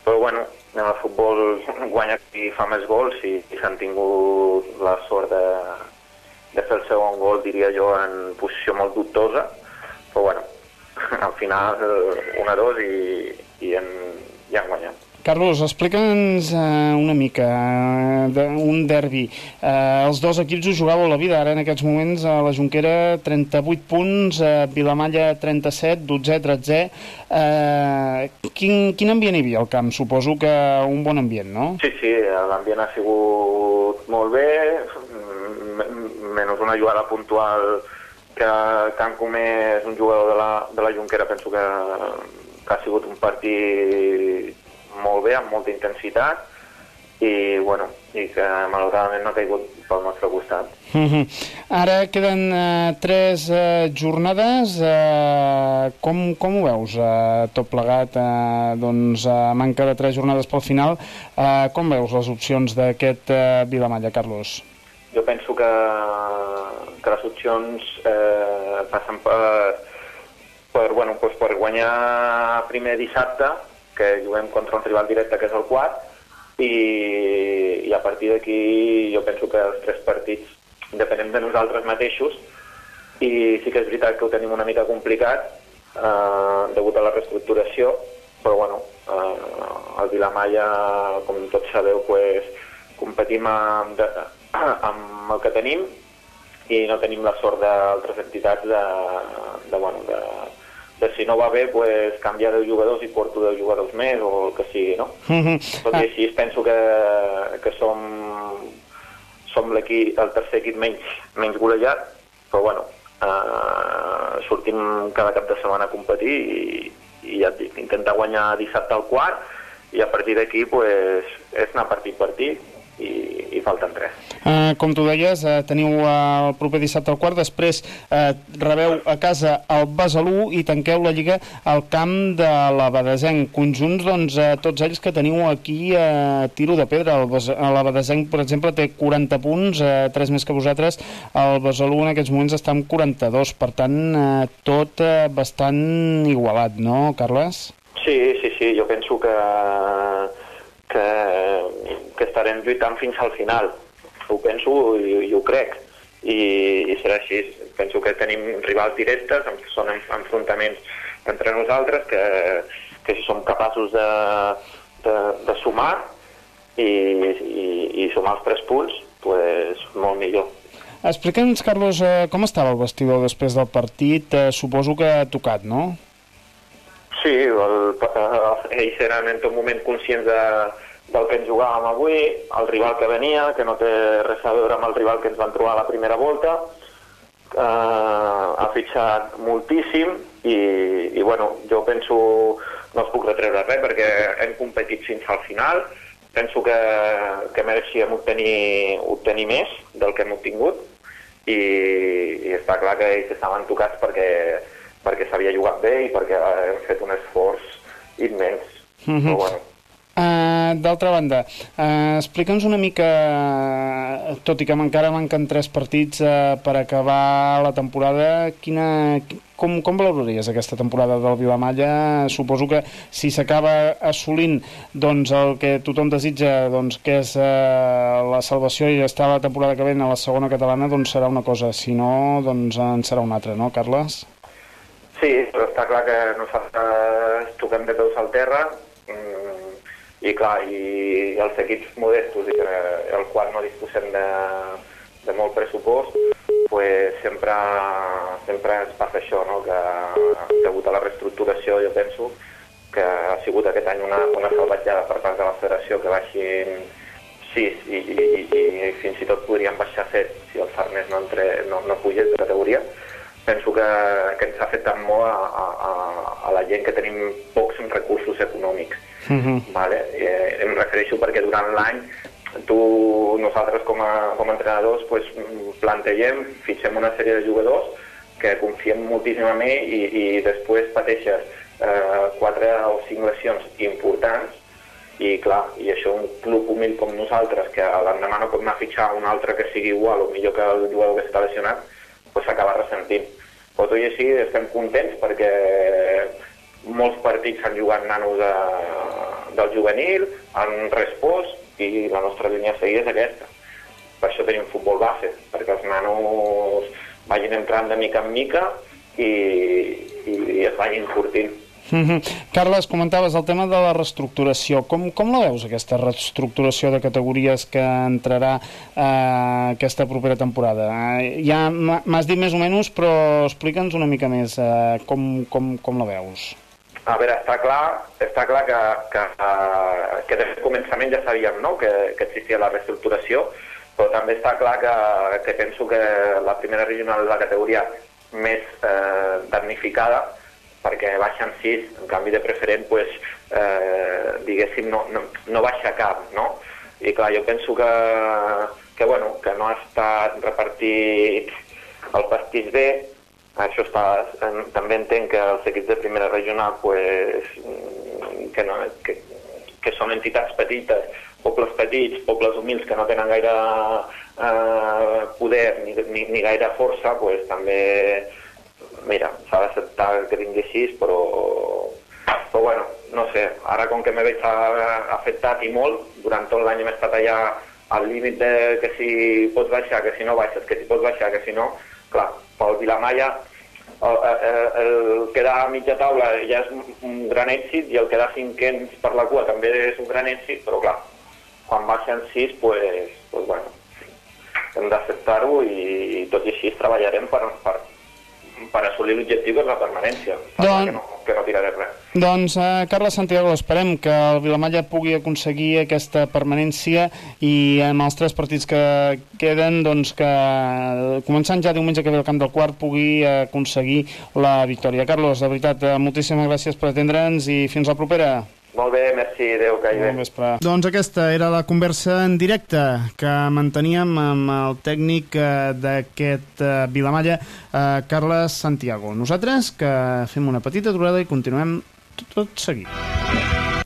però bueno, en el futbol guanya qui fa més gols i, i s'han tingut la sort de, de fer el segon gol, diria jo, en posició molt dubtosa, però bueno, al final 1-2 i, i, en, i han guanyat. Carlos, explica'ns eh, una mica eh, d'un derbi. Eh, els dos equips ho jugàveu la vida, ara en aquests moments a la Junquera 38 punts, eh, Vilamalla 37, 12, 13. Eh, quin, quin ambient hi havia al camp? Suposo que un bon ambient, no? Sí, sí, l'ambient ha sigut molt bé, menys una jugada puntual que Can Comé és un jugador de la, de la Junquera, penso que, que ha sigut un partit molt bé, amb molta intensitat, i, bueno, i que malauradament no ha caigut pel nostre costat. Mhm. Ara queden eh, tres eh, jornades. Eh, com, com ho veus eh, tot plegat? Eh, doncs a manca de tres jornades pel final. Eh, com veus les opcions d'aquest eh, Vilamalla, Carlos? Jo penso que, que les opcions eh, passen per, per, bueno, doncs per guanyar primer dissabte, que juguem contra un rival directe que és el quart, i, i a partir d'aquí jo penso que els tres partits depenem de nosaltres mateixos i sí que és veritat que ho tenim una mica complicat eh, degut a la reestructuració, però bueno, eh, el Vilamalla, com tots sabeu, pues, competim amb, de, amb el que tenim i no tenim la sort d'altres entitats de, de, bueno, de, de si no va bé, pues, canviar de jugadors i porto 10 jugadors més o el que sigui, no? Tot i així penso que, que som, som l'equip, el tercer equip menys, menys golejat, però bueno, eh, sortim cada cap de setmana a competir i, i ja et dic, intentar guanyar dissabte al quart i a partir d'aquí pues, és anar partit per partit i, i falten tres. Uh, com tu deies, uh, teniu uh, el proper dissabte al quart, després uh, rebeu a casa el Besalú i tanqueu la Lliga al camp de la Badesenc. Conjunts, doncs, uh, tots ells que teniu aquí a uh, tiro de pedra. El Bes la Badesenc, per exemple, té 40 punts, uh, 3 més que vosaltres. El Besalú en aquests moments està amb 42, per tant, uh, tot uh, bastant igualat, no, Carles? Sí, sí, sí, jo penso que, que, que estarem lluitant fins al final. Ho penso i, i ho crec. I, I serà així. Penso que tenim rivals directes, són en- enfrontaments entre nosaltres, que, que si som capaços de, de, de sumar i, i, i sumar els tres punts, pues, molt millor. Explica'ns, Carlos, uh, com estava el vestidor després del partit? Uh, suposo que ha tocat, no? Sí, el, eh, ells eren en tot moment conscients de, del que ens jugàvem avui, el rival que venia, que no té res a veure amb el rival que ens van trobar a la primera volta, eh, ha fitxat moltíssim i, i bueno, jo penso, no els puc retreure res perquè hem competit fins al final, penso que, que mereixíem obtenir, obtenir més del que hem obtingut i, i està clar que ells estaven tocats perquè, perquè s'havia jugat bé i perquè hem fet un esforç immens. Mhm. Però bueno, Uh, D'altra banda, uh, explica'ns una mica, eh, tot i que encara manquen tres partits uh, per acabar la temporada, quina, com, com valoraries aquesta temporada del Vilamalla? Suposo que si s'acaba assolint doncs, el que tothom desitja, doncs, que és uh, la salvació i estar la temporada que ve a la segona catalana, doncs serà una cosa, si no, doncs en serà una altra, no, Carles? Sí, però està clar que nosaltres toquem de peus al terra mm, i clar, i els equips modestos i que, el qual no disposem de, de molt pressupost pues sempre, sempre ens passa això, no? que degut a la reestructuració jo penso que ha sigut aquest any una, una salvatjada per part de la federació que baixin 6 i, i, i, i fins i tot podrien baixar 7 si el Farners no, entre, no, no pugés de categoria penso que, que ens ha afectat molt a, a, a- a la gent que tenim pocs recursos econòmics. Vale? Eh, em refereixo perquè durant l'any tu, nosaltres com a, com a entrenadors pues, plantegem, fitxem una sèrie de jugadors que confiem moltíssim en ell i, i després pateixes eh, quatre o cinc lesions importants i clar, i això un club humil com nosaltres, que l'endemà no pot anar a fitxar un altre que sigui igual o millor que el jugador que està lesionat, pues s'acaba ressentint. Però tot i així estem contents perquè molts partits s'han jugat nanos de, del juvenil, han respost i la nostra línia a seguir és aquesta. Per això tenim futbol base, perquè els nanos vagin entrant de mica en mica i, i, i es vagin sortint. Mhm. Carles, comentaves el tema de la reestructuració. Com, com la veus, aquesta reestructuració de categories que entrarà eh, aquesta propera temporada? Eh, ja m'ha- m'has dit més o menys, però explica'ns una mica més eh, com, com, com la veus. A veure, està clar, està clar que, que, eh, que des del començament ja sabíem no? que, que existia la reestructuració, però també està clar que, que penso que la primera regional és la categoria més eh, damnificada perquè baixen sis, en canvi de preferent, pues, eh, diguéssim, no, no, no baixa cap, no? I clar, jo penso que, que, bueno, que no ha estat repartit el pastís bé, això està, en, també entenc que els equips de primera regional pues, que, no, que, que són entitats petites, pobles petits, pobles humils que no tenen gaire eh, poder ni, ni, ni gaire força, pues, també mira, s'ha d'acceptar que vingui així, però, però bueno, no sé, ara com que m'he veig afectat i molt, durant tot l'any hem estat allà al límit de que si pots baixar, que si no baixes, que si pots baixar, que si no, clar, pel Vilamalla el, el, el quedar a mitja taula ja és un, gran èxit i el quedar cinquens per la cua també és un gran èxit, però clar, quan baixen sis, pues, pues bueno, hem d'acceptar-ho i tot i així treballarem per, per, per assolir l'objectiu que és la permanència, Don- que, no, que no tiraré res. Doncs, eh, Carles Santiago, esperem que el Vilamalla pugui aconseguir aquesta permanència i amb els tres partits que queden, doncs que eh, començant ja diumenge que ve al camp del quart pugui eh, aconseguir la victòria. Carlos, de veritat, eh, moltíssimes gràcies per atendre'ns i fins la propera. Molt bé, merci, adeu, que hi vespre. Doncs aquesta era la conversa en directe que manteníem amb el tècnic eh, d'aquest eh, Vilamalla, eh, Carles Santiago. Nosaltres que fem una petita aturada i continuem tot, tot seguit.